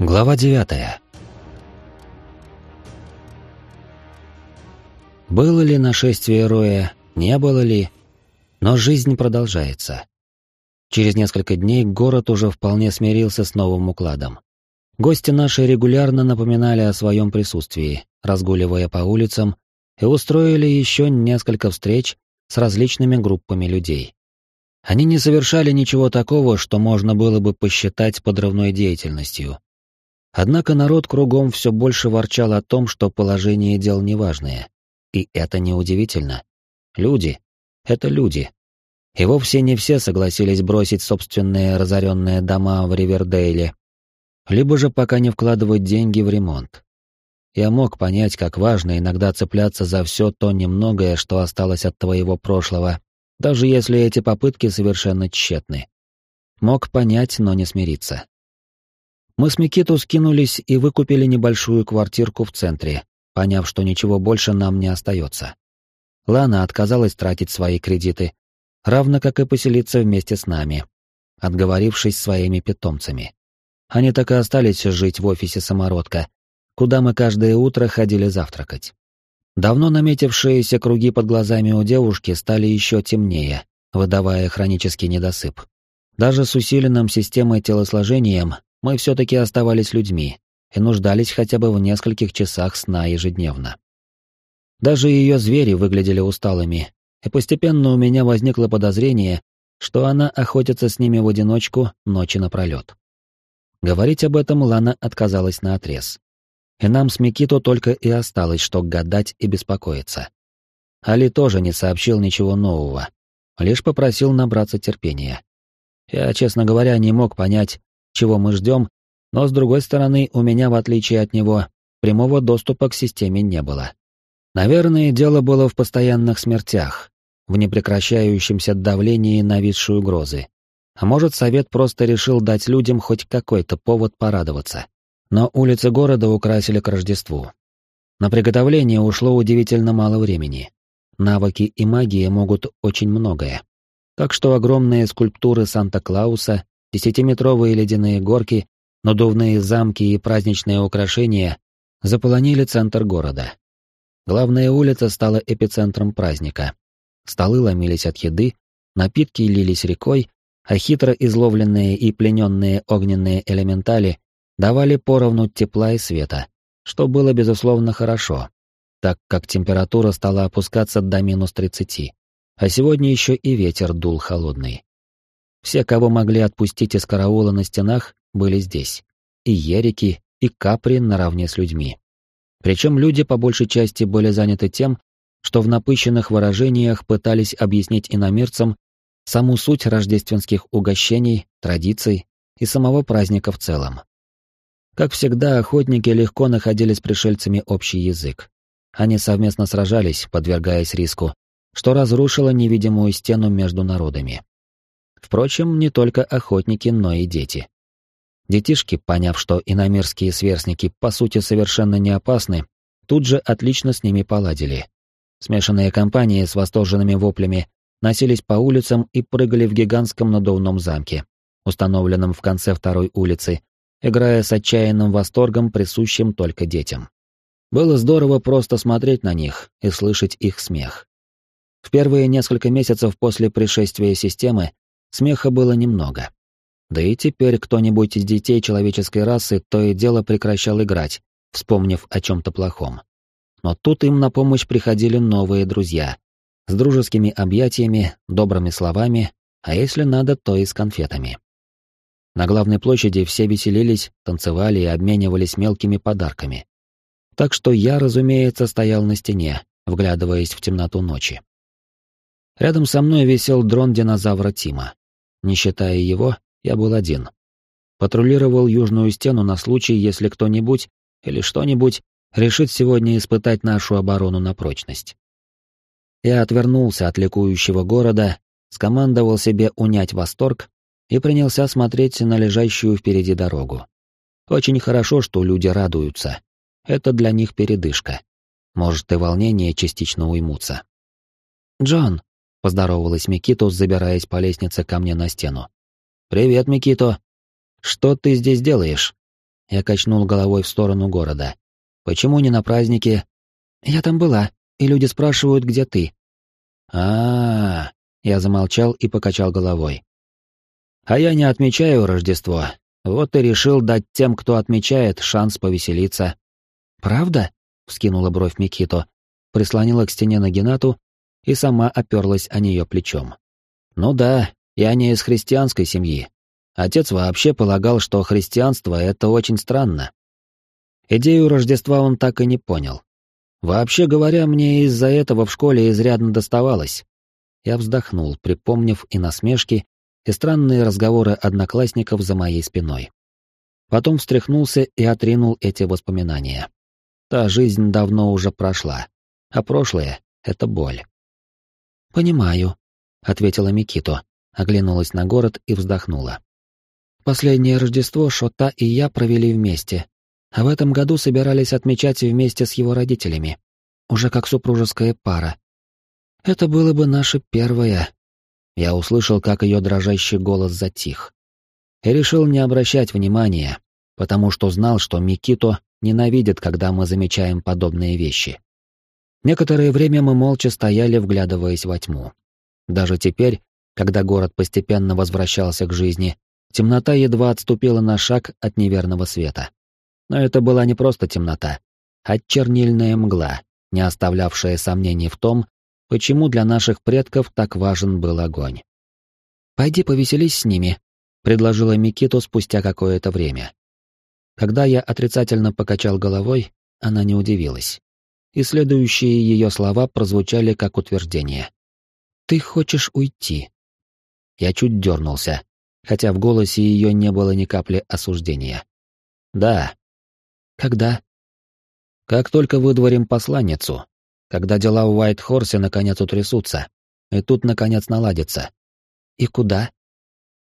Глава девятая. Было ли нашествие Роя, не было ли, но жизнь продолжается. Через несколько дней город уже вполне смирился с новым укладом. Гости наши регулярно напоминали о своем присутствии, разгуливая по улицам, и устроили еще несколько встреч с различными группами людей. Они не совершали ничего такого, что можно было бы посчитать подрывной деятельностью, Однако народ кругом все больше ворчал о том, что положение дел неважное. И это неудивительно. Люди — это люди. И вовсе не все согласились бросить собственные разоренные дома в Ривердейле, либо же пока не вкладывать деньги в ремонт. Я мог понять, как важно иногда цепляться за все то немногое, что осталось от твоего прошлого, даже если эти попытки совершенно тщетны. Мог понять, но не смириться. Мы с Микиту скинулись и выкупили небольшую квартирку в центре, поняв, что ничего больше нам не остается. Лана отказалась тратить свои кредиты, равно как и поселиться вместе с нами, отговорившись своими питомцами. Они так и остались жить в офисе самородка, куда мы каждое утро ходили завтракать. Давно наметившиеся круги под глазами у девушки стали еще темнее, выдавая хронический недосып. Даже с усиленным системой телосложением мы все-таки оставались людьми и нуждались хотя бы в нескольких часах сна ежедневно. Даже ее звери выглядели усталыми, и постепенно у меня возникло подозрение, что она охотится с ними в одиночку ночи напролет. Говорить об этом Лана отказалась наотрез. И нам с Микито только и осталось, что гадать и беспокоиться. Али тоже не сообщил ничего нового, лишь попросил набраться терпения. Я, честно говоря, не мог понять, чего мы ждем, но с другой стороны, у меня, в отличие от него, прямого доступа к системе не было. Наверное, дело было в постоянных смертях, в непрекращающемся давлении на висшую угрозы. А может, совет просто решил дать людям хоть какой-то повод порадоваться. Но улицы города украсили к Рождеству. На приготовление ушло удивительно мало времени. Навыки и магия могут очень многое. Так что огромные скульптуры Санта-Клауса Десятиметровые ледяные горки, надувные замки и праздничные украшения заполонили центр города. Главная улица стала эпицентром праздника. Столы ломились от еды, напитки лились рекой, а хитро изловленные и плененные огненные элементали давали поровну тепла и света, что было, безусловно, хорошо, так как температура стала опускаться до минус 30, а сегодня еще и ветер дул холодный. Все, кого могли отпустить из караула на стенах, были здесь. И ерики, и капри наравне с людьми. Причем люди по большей части были заняты тем, что в напыщенных выражениях пытались объяснить иномирцам саму суть рождественских угощений, традиций и самого праздника в целом. Как всегда, охотники легко находили с пришельцами общий язык. Они совместно сражались, подвергаясь риску, что разрушило невидимую стену между народами. Впрочем, не только охотники, но и дети. Детишки, поняв, что иномерские сверстники по сути совершенно не опасны, тут же отлично с ними поладили. Смешанные компании с восторженными воплями носились по улицам и прыгали в гигантском надувном замке, установленном в конце второй улицы, играя с отчаянным восторгом, присущим только детям. Было здорово просто смотреть на них и слышать их смех. В первые несколько месяцев после пришествия системы Смеха было немного. Да и теперь кто-нибудь из детей человеческой расы то и дело прекращал играть, вспомнив о чем-то плохом. Но тут им на помощь приходили новые друзья. С дружескими объятиями, добрыми словами, а если надо, то и с конфетами. На главной площади все веселились, танцевали и обменивались мелкими подарками. Так что я, разумеется, стоял на стене, вглядываясь в темноту ночи. Рядом со мной висел дрон динозавра Тима. Не считая его, я был один. Патрулировал южную стену на случай, если кто-нибудь или что-нибудь решит сегодня испытать нашу оборону на прочность. Я отвернулся от ликующего города, скомандовал себе унять восторг и принялся смотреть на лежащую впереди дорогу. Очень хорошо, что люди радуются. Это для них передышка. Может, и волнение частично уймутся. «Джон», Поздоровалась Микито, забираясь по лестнице ко мне на стену. «Привет, Микито. Что ты здесь делаешь?» Я качнул головой в сторону города. «Почему не на празднике?» «Я там была, и люди спрашивают, где ты». А, -а, -а я замолчал и покачал головой. «А я не отмечаю Рождество. Вот и решил дать тем, кто отмечает, шанс повеселиться». «Правда?» — вскинула бровь Микито, прислонила к стене Нагинату и сама оперлась о нее плечом. «Ну да, я не из христианской семьи. Отец вообще полагал, что христианство — это очень странно. Идею Рождества он так и не понял. Вообще говоря, мне из-за этого в школе изрядно доставалось. Я вздохнул, припомнив и насмешки, и странные разговоры одноклассников за моей спиной. Потом встряхнулся и отринул эти воспоминания. Та жизнь давно уже прошла, а прошлое — это боль. «Понимаю», — ответила Микито, оглянулась на город и вздохнула. Последнее Рождество Шота и я провели вместе, а в этом году собирались отмечать вместе с его родителями, уже как супружеская пара. Это было бы наше первое. Я услышал, как ее дрожащий голос затих. И решил не обращать внимания, потому что знал, что Микито ненавидит, когда мы замечаем подобные вещи. Некоторое время мы молча стояли, вглядываясь во тьму. Даже теперь, когда город постепенно возвращался к жизни, Темнота едва отступила на шаг от неверного света. Но это была не просто темнота, а чернильная мгла, не оставлявшая сомнений в том, почему для наших предков так важен был огонь. «Пойди повеселись с ними», — предложила Микиту спустя какое-то время. Когда я отрицательно покачал головой, она не удивилась. И следующие ее слова прозвучали как утверждение. «Ты хочешь уйти?» Я чуть дернулся, хотя в голосе ее не было ни капли осуждения. «Да». «Когда?» «Как только выдворим посланницу, когда дела у Уайт-Хорсе наконец утрясутся, и тут наконец наладится». «И куда?»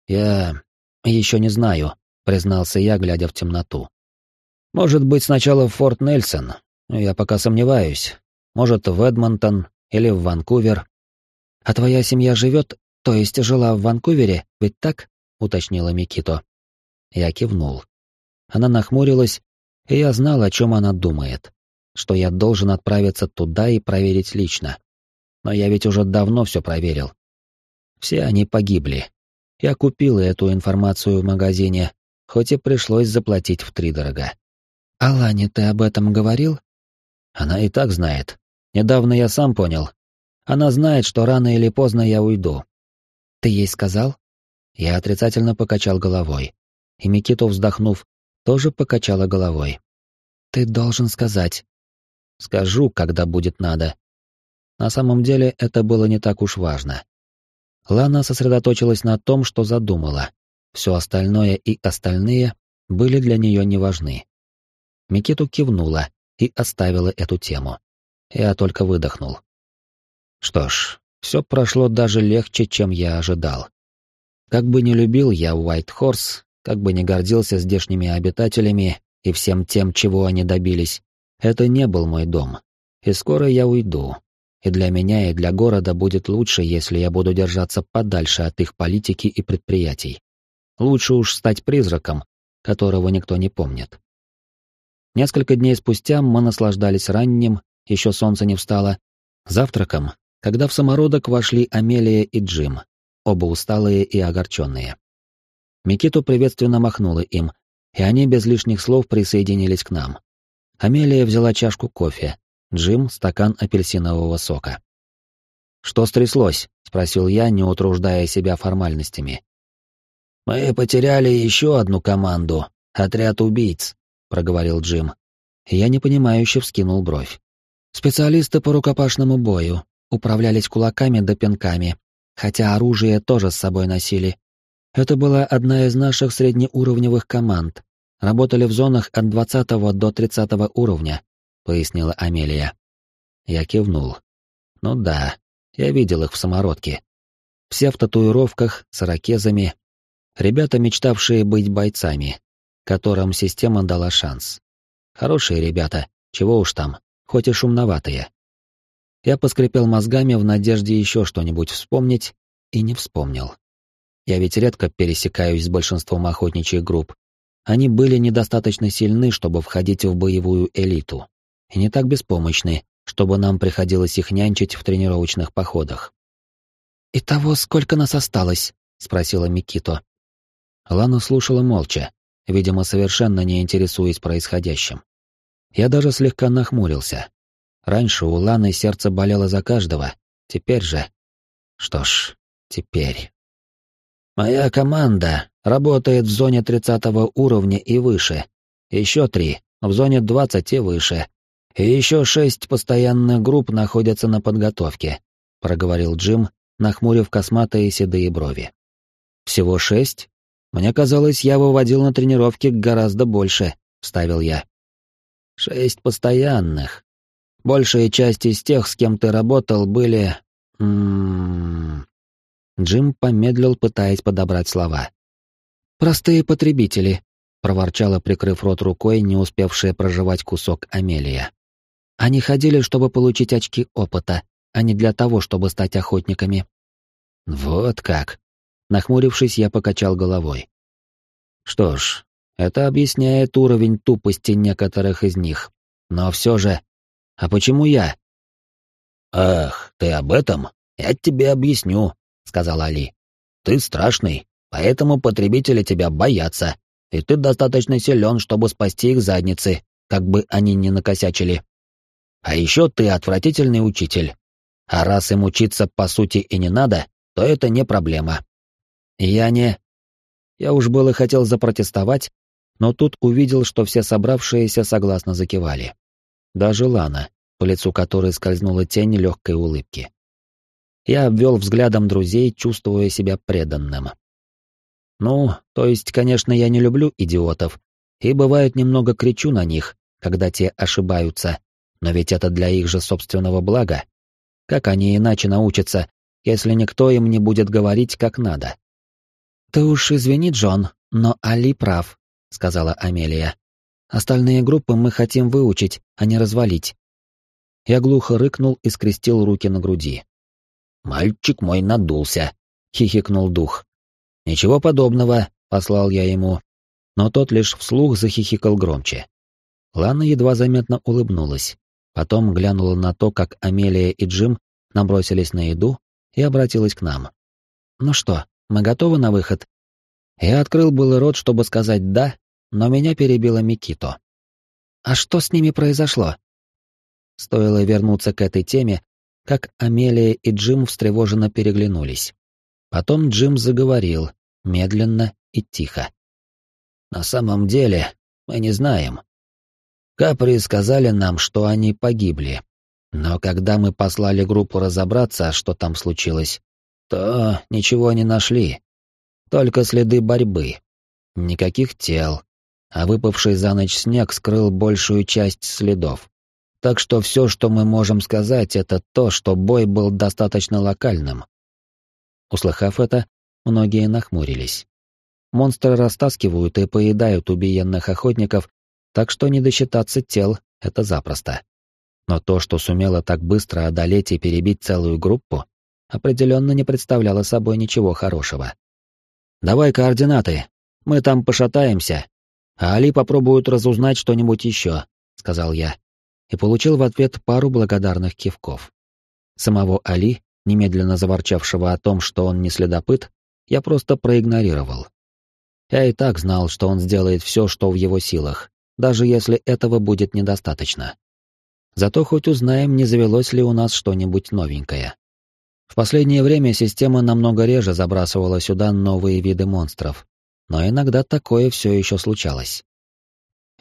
«Я... еще не знаю», — признался я, глядя в темноту. «Может быть, сначала в Форт Нельсон, я пока сомневаюсь. Может, в Эдмонтон или в Ванкувер». «А твоя семья живет, то есть жила в Ванкувере, ведь так?» уточнила Микито. Я кивнул. Она нахмурилась, и я знал, о чем она думает, что я должен отправиться туда и проверить лично. Но я ведь уже давно все проверил. Все они погибли. Я купил эту информацию в магазине, хоть и пришлось заплатить втридорога. «Алане, ты об этом говорил?» Она и так знает. Недавно я сам понял. Она знает, что рано или поздно я уйду. Ты ей сказал? Я отрицательно покачал головой. И Микито, вздохнув, тоже покачала головой. «Ты должен сказать». «Скажу, когда будет надо». На самом деле это было не так уж важно. Лана сосредоточилась на том, что задумала. Все остальное и остальные были для нее не важны. Микиту кивнула и оставила эту тему. Я только выдохнул. Что ж, все прошло даже легче, чем я ожидал. Как бы не любил я Уайт Хорс, как бы не гордился здешними обитателями и всем тем, чего они добились, это не был мой дом. И скоро я уйду. И для меня, и для города будет лучше, если я буду держаться подальше от их политики и предприятий. Лучше уж стать призраком, которого никто не помнит. Несколько дней спустя мы наслаждались ранним, еще солнце не встало, завтраком, когда в самородок вошли Амелия и Джим, оба усталые и огорченные. Микиту приветственно махнула им, и они без лишних слов присоединились к нам. Амелия взяла чашку кофе, Джим — стакан апельсинового сока. «Что стряслось?» — спросил я, не утруждая себя формальностями. «Мы потеряли еще одну команду, отряд убийц», — проговорил Джим. Я непонимающе вскинул бровь. «Специалисты по рукопашному бою, управлялись кулаками да пинками, хотя оружие тоже с собой носили. Это была одна из наших среднеуровневых команд. Работали в зонах от 20 до 30 уровня, пояснила Амелия. Я кивнул. Ну да, я видел их в самородке. Все в татуировках, с ракезами. Ребята, мечтавшие быть бойцами, которым система дала шанс. Хорошие ребята, чего уж там, хоть и шумноватые. Я поскрипел мозгами в надежде еще что-нибудь вспомнить, и не вспомнил. Я ведь редко пересекаюсь с большинством охотничьих групп. они были недостаточно сильны, чтобы входить в боевую элиту, и не так беспомощны, чтобы нам приходилось их нянчить в тренировочных походах. «Итого сколько нас осталось?» — спросила Микито. Лана слушала молча, видимо, совершенно не интересуясь происходящим. Я даже слегка нахмурился. Раньше у Ланы сердце болело за каждого, теперь же... Что ж, теперь... Моя команда работает в зоне 30 уровня и выше. Еще три в зоне 20 и выше. И еще шесть постоянных групп находятся на подготовке, проговорил Джим, нахмурив косматые седые брови. Всего шесть? Мне казалось, я выводил на тренировки гораздо больше, вставил я. Шесть постоянных. Большая часть из тех, с кем ты работал, были... М -м -м. Джим помедлил, пытаясь подобрать слова. «Простые потребители», — проворчала, прикрыв рот рукой, не успевшая проживать кусок Амелия. «Они ходили, чтобы получить очки опыта, а не для того, чтобы стать охотниками». «Вот как!» Нахмурившись, я покачал головой. Что ж, это объясняет уровень тупости некоторых из них. Но все же... А почему я? «Ах, ты об этом? Я тебе объясню», — сказал Али. «Ты страшный, поэтому потребители тебя боятся, и ты достаточно силен, чтобы спасти их задницы, как бы они ни накосячили. А еще ты отвратительный учитель. А раз им учиться по сути и не надо, то это не проблема. Я не... Я уж было хотел запротестовать, но тут увидел, что все собравшиеся согласно закивали. Даже Лана, по лицу которой скользнула тень легкой улыбки. Я обвел взглядом друзей, чувствуя себя преданным. Ну, то есть, конечно, я не люблю идиотов, и бывает немного кричу на них, когда те ошибаются, но ведь это для их же собственного блага. Как они иначе научатся, если никто им не будет говорить как надо? «Ты уж извини, Джон, но Али прав», — сказала Амелия. «Остальные группы мы хотим выучить, а не развалить». Я глухо рыкнул и скрестил руки на груди. «Мальчик мой надулся», — хихикнул дух. «Ничего подобного», — послал я ему. Но тот лишь вслух захихикал громче. Лана едва заметно улыбнулась. Потом глянула на то, как Амелия и Джим набросились на еду и обратилась к нам. «Ну что, мы готовы на выход?» Я открыл был рот, чтобы сказать «да», но меня перебила Микито. «А что с ними произошло?» Стоило вернуться к этой теме, как Амелия и Джим встревоженно переглянулись. Потом Джим заговорил, медленно и тихо. «На самом деле, мы не знаем. Капри сказали нам, что они погибли. Но когда мы послали группу разобраться, что там случилось, то ничего не нашли. Только следы борьбы. Никаких тел. А выпавший за ночь снег скрыл большую часть следов. Так что все, что мы можем сказать, это то, что бой был достаточно локальным. Услыхав это, многие нахмурились. Монстры растаскивают и поедают убиенных охотников, так что не досчитаться тел — это запросто. Но то, что сумело так быстро одолеть и перебить целую группу, определенно не представляло собой ничего хорошего. «Давай координаты. Мы там пошатаемся. А Али попробует разузнать что-нибудь еще», — сказал я. И получил в ответ пару благодарных кивков. Самого Али, немедленно заворчавшего о том, что он не следопыт, я просто проигнорировал. Я и так знал, что он сделает все, что в его силах, даже если этого будет недостаточно. Зато хоть узнаем, не завелось ли у нас что-нибудь новенькое. В последнее время система намного реже забрасывала сюда новые виды монстров, но иногда такое все еще случалось.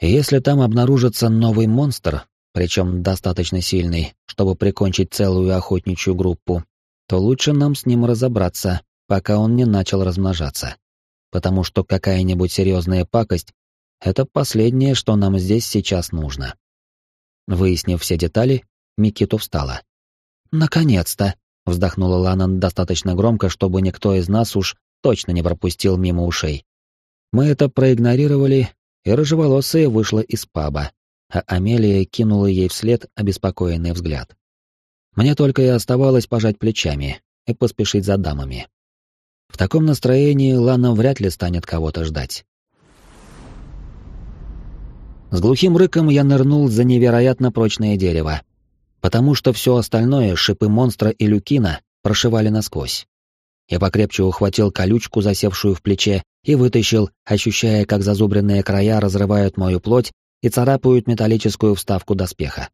И если там обнаружится новый монстр, причем достаточно сильный, чтобы прикончить целую охотничью группу, то лучше нам с ним разобраться, пока он не начал размножаться. Потому что какая-нибудь серьезная пакость — это последнее, что нам здесь сейчас нужно. Выяснив все детали, Микито встала. «Наконец-то!» Вздохнула Ланан достаточно громко, чтобы никто из нас уж точно не пропустил мимо ушей. Мы это проигнорировали, и рыжеволосая вышла из паба, а Амелия кинула ей вслед обеспокоенный взгляд. Мне только и оставалось пожать плечами и поспешить за дамами. В таком настроении Лана вряд ли станет кого-то ждать. С глухим рыком я нырнул за невероятно прочное дерево, потому что все остальное, шипы монстра и люкина, прошивали насквозь. Я покрепче ухватил колючку, засевшую в плече, и вытащил, ощущая, как зазубренные края разрывают мою плоть и царапают металлическую вставку доспеха.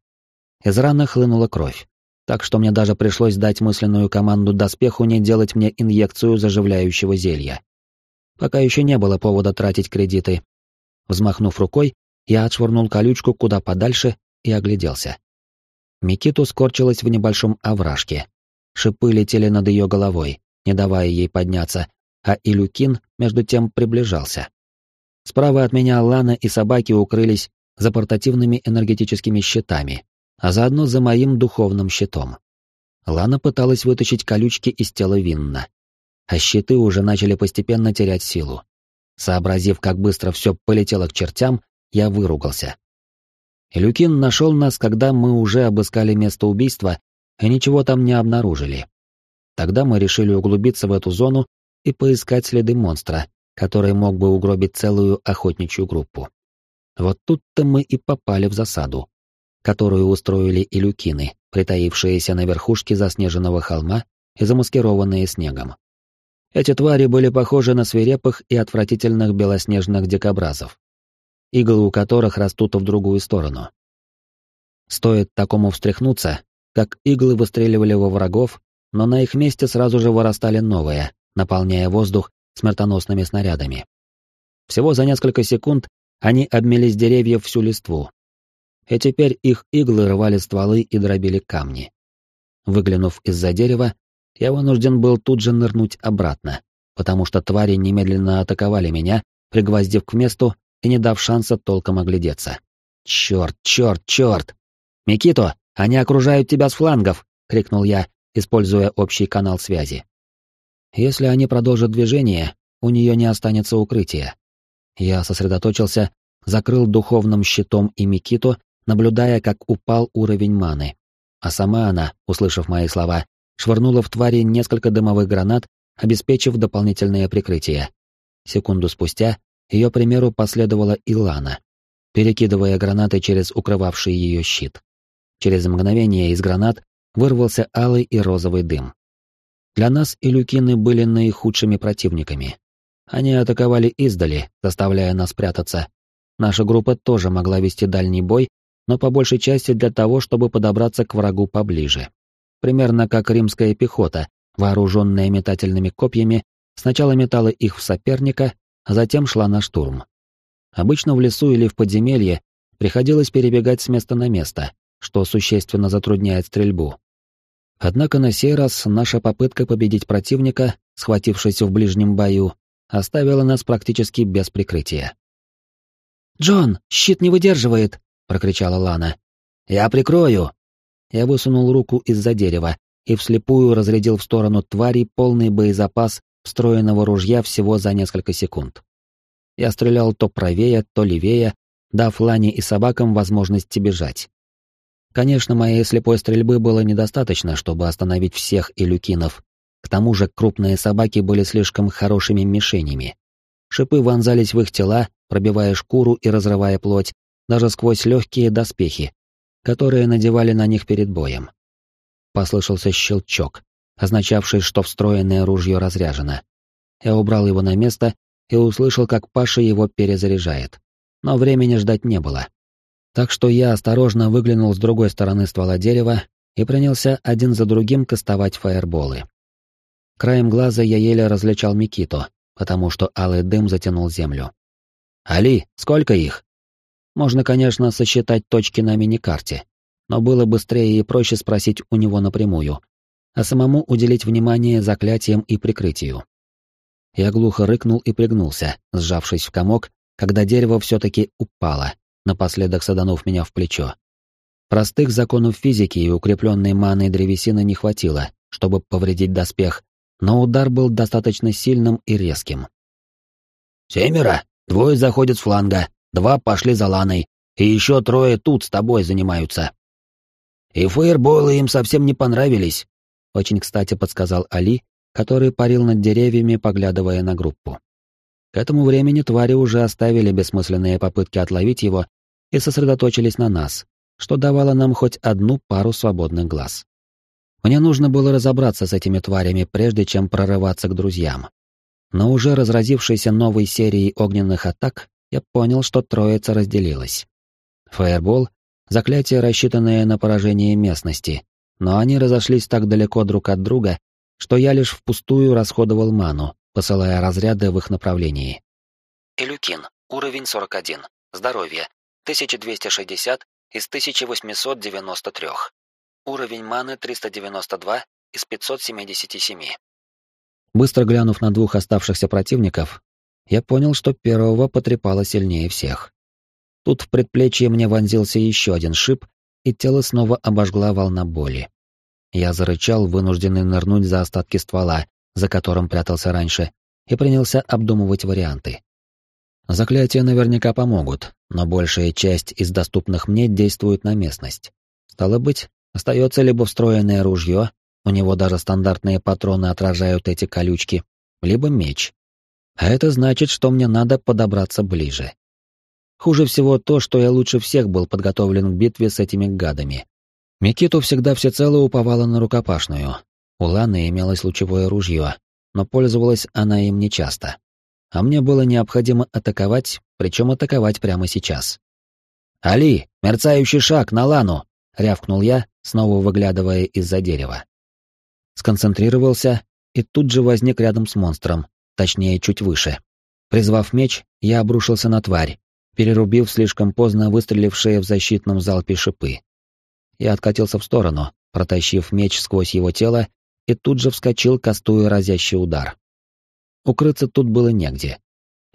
Из раны хлынула кровь, так что мне даже пришлось дать мысленную команду доспеху не делать мне инъекцию заживляющего зелья. Пока еще не было повода тратить кредиты. Взмахнув рукой, я отшвырнул колючку куда подальше и огляделся. Микиту скорчилась в небольшом овражке. Шипы летели над ее головой, не давая ей подняться, а Илюкин, между тем, приближался. Справа от меня Лана и собаки укрылись за портативными энергетическими щитами, а заодно за моим духовным щитом. Лана пыталась вытащить колючки из тела Винна, а щиты уже начали постепенно терять силу. Сообразив, как быстро все полетело к чертям, я выругался. Илюкин нашел нас, когда мы уже обыскали место убийства и ничего там не обнаружили. Тогда мы решили углубиться в эту зону и поискать следы монстра, который мог бы угробить целую охотничью группу. Вот тут-то мы и попали в засаду, которую устроили илюкины, притаившиеся на верхушке заснеженного холма и замаскированные снегом. Эти твари были похожи на свирепых и отвратительных белоснежных дикобразов, иглы у которых растут в другую сторону. Стоит такому встряхнуться, как иглы выстреливали во врагов, но на их месте сразу же вырастали новые, наполняя воздух смертоносными снарядами. Всего за несколько секунд они обмели с деревьев всю листву. И теперь их иглы рвали стволы и дробили камни. Выглянув из-за дерева, я вынужден был тут же нырнуть обратно, потому что твари немедленно атаковали меня, пригвоздив к месту и не дав шанса толком оглядеться. «Черт, черт, черт! Микито, они окружают тебя с флангов!» — крикнул я, используя общий канал связи. Если они продолжат движение, у нее не останется укрытия. Я сосредоточился, закрыл духовным щитом и Микито, наблюдая, как упал уровень маны. А сама она, услышав мои слова, швырнула в твари несколько дымовых гранат, обеспечив дополнительное прикрытие. Секунду спустя ее примеру последовала Илана, перекидывая гранаты через укрывавший ее щит. Через мгновение из гранат вырвался алый и розовый дым. Для нас илюкины были наихудшими противниками. Они атаковали издали, заставляя нас прятаться. Наша группа тоже могла вести дальний бой, но по большей части для того, чтобы подобраться к врагу поближе. Примерно как римская пехота, вооруженная метательными копьями, сначала метала их в соперника, а затем шла на штурм. Обычно в лесу или в подземелье приходилось перебегать с места на место, что существенно затрудняет стрельбу. Однако на сей раз наша попытка победить противника, схватившись в ближнем бою, оставила нас практически без прикрытия. «Джон, щит не выдерживает!» — прокричала Лана. «Я прикрою!» Я высунул руку из-за дерева и вслепую разрядил в сторону твари полный боезапас встроенного ружья всего за несколько секунд. Я стрелял то правее, то левее, дав Лане и собакам возможность бежать. Конечно, моей слепой стрельбы было недостаточно, чтобы остановить всех илюкинов. К тому же крупные собаки были слишком хорошими мишенями. Шипы вонзались в их тела, пробивая шкуру и разрывая плоть, даже сквозь легкие доспехи, которые надевали на них перед боем. Послышался щелчок, означавший, что встроенное ружье разряжено. Я убрал его на место и услышал, как Паша его перезаряжает. Но времени ждать не было. Так что я осторожно выглянул с другой стороны ствола дерева и принялся один за другим кастовать фаерболы. Краем глаза я еле различал Микито, потому что алый дым затянул землю. «Али, сколько их?» Можно, конечно, сосчитать точки на миникарте, но было быстрее и проще спросить у него напрямую, а самому уделить внимание заклятиям и прикрытию. Я глухо рыкнул и пригнулся, сжавшись в комок, когда дерево все-таки упало, напоследок саданув меня в плечо. Простых законов физики и укрепленной маной древесины не хватило, чтобы повредить доспех, но удар был достаточно сильным и резким. «Семеро! Двое заходят с фланга, два пошли за Ланой, и еще трое тут с тобой занимаются». «И фейерболы им совсем не понравились», — очень кстати подсказал Али, который парил над деревьями, поглядывая на группу. К этому времени твари уже оставили бессмысленные попытки отловить его и сосредоточились на нас, что давало нам хоть одну пару свободных глаз. Мне нужно было разобраться с этими тварями, прежде чем прорываться к друзьям. Но уже разразившейся новой серией огненных атак, я понял, что троица разделилась. Фаербол — заклятие, рассчитанное на поражение местности, но они разошлись так далеко друг от друга, что я лишь впустую расходовал ману, посылая разряды в их направлении. Илюкин, уровень 41, здоровье, 1260 из 1893. Уровень маны 392 из 577. Быстро глянув на двух оставшихся противников, я понял, что первого потрепало сильнее всех. Тут в предплечье мне вонзился еще один шип, и тело снова обожгла волна боли. Я зарычал, вынужденный нырнуть за остатки ствола, за которым прятался раньше, и принялся обдумывать варианты. Заклятия наверняка помогут, но большая часть из доступных мне действует на местность. Стало быть, Остается либо встроенное ружье, у него даже стандартные патроны отражают эти колючки, либо меч. А это значит, что мне надо подобраться ближе. Хуже всего то, что я лучше всех был подготовлен к битве с этими гадами. Микиту всегда всецело уповала на рукопашную. У Ланы имелось лучевое ружье, но пользовалась она им нечасто. А мне было необходимо атаковать, причем атаковать прямо сейчас. «Али, мерцающий шаг на Лану!» — рявкнул я, снова выглядывая из-за дерева. Сконцентрировался и тут же возник рядом с монстром, точнее, чуть выше. Призвав меч, я обрушился на тварь, перерубив слишком поздно выстрелившие в защитном залпе шипы. Я откатился в сторону, протащив меч сквозь его тело, и тут же вскочил, кастуя разящий удар. Укрыться тут было негде.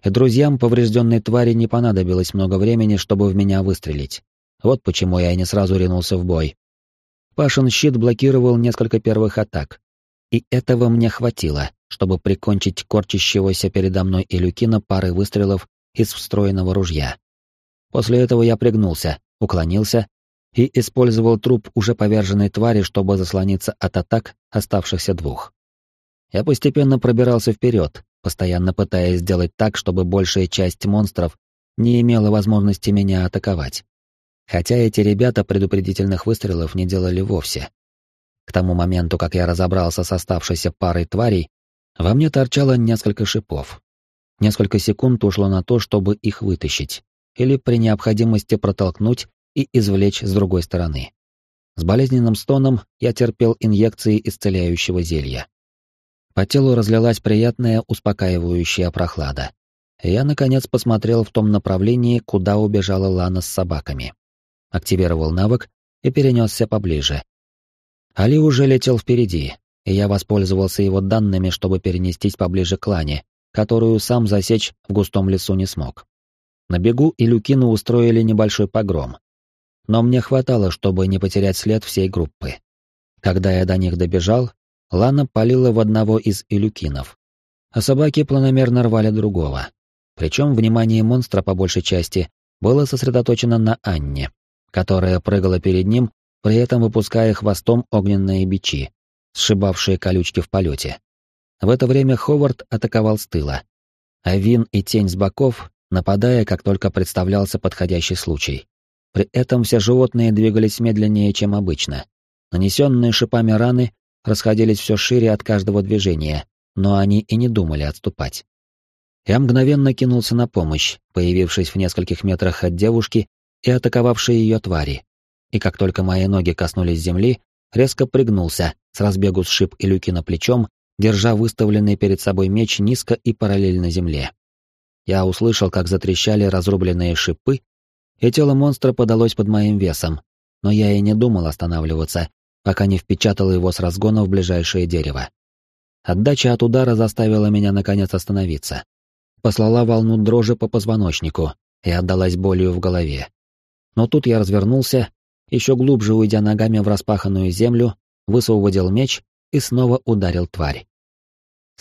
И друзьям поврежденной твари не понадобилось много времени, чтобы в меня выстрелить. Вот почему я не сразу ринулся в бой. Пашин щит блокировал несколько первых атак. И этого мне хватило, чтобы прикончить корчащегося передо мной Илюкина парой выстрелов из встроенного ружья. После этого я пригнулся, уклонился и использовал труп уже поверженной твари, чтобы заслониться от атак оставшихся двух. Я постепенно пробирался вперед, постоянно пытаясь сделать так, чтобы большая часть монстров не имела возможности меня атаковать хотя эти ребята предупредительных выстрелов не делали вовсе. К тому моменту, как я разобрался с оставшейся парой тварей, во мне торчало несколько шипов. Несколько секунд ушло на то, чтобы их вытащить, или при необходимости протолкнуть и извлечь с другой стороны. С болезненным стоном я терпел инъекции исцеляющего зелья. По телу разлилась приятная успокаивающая прохлада. Я, наконец, посмотрел в том направлении, куда убежала Лана с собаками активировал навык и перенесся поближе. Али уже летел впереди, и я воспользовался его данными, чтобы перенестись поближе к Лане, которую сам засечь в густом лесу не смог. На бегу и Люкину устроили небольшой погром. Но мне хватало, чтобы не потерять след всей группы. Когда я до них добежал, Лана палила в одного из илюкинов, а собаки планомерно рвали другого. Причем внимание монстра по большей части было сосредоточено на Анне которая прыгала перед ним, при этом выпуская хвостом огненные бичи, сшибавшие колючки в полете. В это время Ховард атаковал с тыла, а Вин и Тень с боков, нападая, как только представлялся подходящий случай. При этом все животные двигались медленнее, чем обычно. Нанесенные шипами раны расходились все шире от каждого движения, но они и не думали отступать. Я мгновенно кинулся на помощь, появившись в нескольких метрах от девушки и атаковавшие ее твари. И как только мои ноги коснулись земли, резко пригнулся, с разбегу сшиб Илюки на плечом, держа выставленный перед собой меч низко и параллельно земле. Я услышал, как затрещали разрубленные шипы, и тело монстра подалось под моим весом, но я и не думал останавливаться, пока не впечатал его с разгона в ближайшее дерево. Отдача от удара заставила меня наконец остановиться. Послала волну дрожи по позвоночнику и отдалась болью в голове. Но тут я развернулся, еще глубже уйдя ногами в распаханную землю, высвободил меч и снова ударил тварь.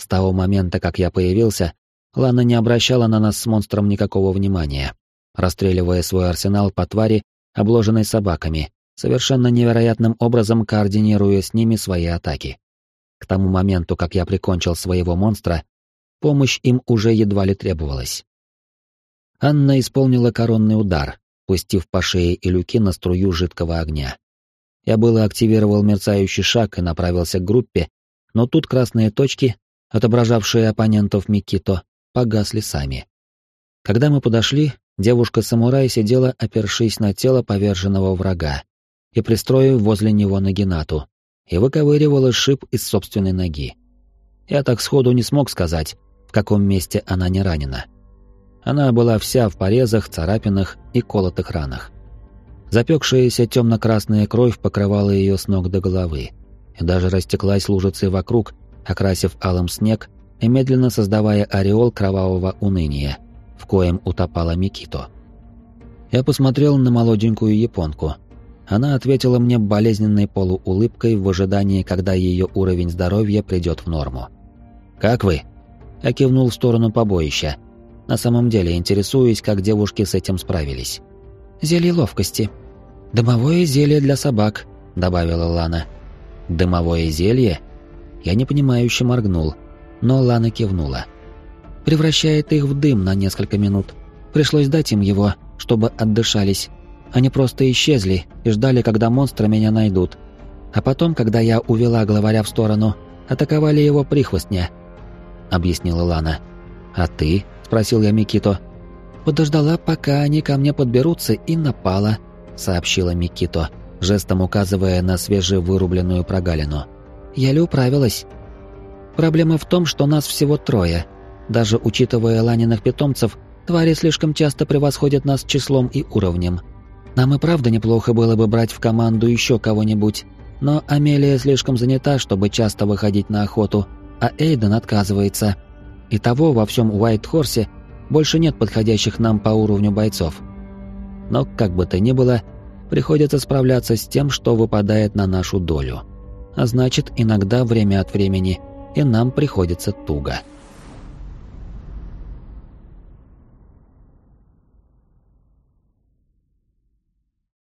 С того момента, как я появился, Лана не обращала на нас с монстром никакого внимания, расстреливая свой арсенал по твари, обложенной собаками, совершенно невероятным образом координируя с ними свои атаки. К тому моменту, как я прикончил своего монстра, помощь им уже едва ли требовалась. Анна исполнила коронный удар, пустив по шее и люки на струю жидкого огня. Я было активировал мерцающий шаг и направился к группе, но тут красные точки, отображавшие оппонентов Микито, погасли сами. Когда мы подошли, девушка-самурай сидела, опершись на тело поверженного врага и пристроив возле него Нагинату, и выковыривала шип из собственной ноги. Я так сходу не смог сказать, в каком месте она не ранена. Она была вся в порезах, царапинах и колотых ранах. Запекшаяся темно-красная кровь покрывала ее с ног до головы, и даже растеклась лужицей вокруг, окрасив алым снег и медленно создавая ореол кровавого уныния, в коем утопала Микито. Я посмотрел на молоденькую японку. Она ответила мне болезненной полуулыбкой в ожидании, когда ее уровень здоровья придет в норму. «Как вы?» Я кивнул в сторону побоища. На самом деле интересуюсь, как девушки с этим справились. «Зелье ловкости. Дымовое зелье для собак», — добавила Лана. «Дымовое зелье?» Я непонимающе моргнул, но Лана кивнула. «Превращает их в дым на несколько минут. Пришлось дать им его, чтобы отдышались. Они просто исчезли и ждали, когда монстры меня найдут. А потом, когда я увела главаря в сторону, атаковали его прихвостня», — объяснила Лана. «А ты?» — спросил я Микито. «Подождала, пока они ко мне подберутся, и напала», — сообщила Микито, жестом указывая на свежевырубленную прогалину. Еле управилась. Проблема в том, что нас всего трое. Даже учитывая ланиных питомцев, твари слишком часто превосходят нас числом и уровнем. Нам и правда неплохо было бы брать в команду еще кого-нибудь, но Амелия слишком занята, чтобы часто выходить на охоту, а Эйден отказывается. И того во всем Уайт-Хорсе больше нет подходящих нам по уровню бойцов. Но, как бы то ни было, приходится справляться с тем, что выпадает на нашу долю а значит, иногда время от времени и нам приходится туго.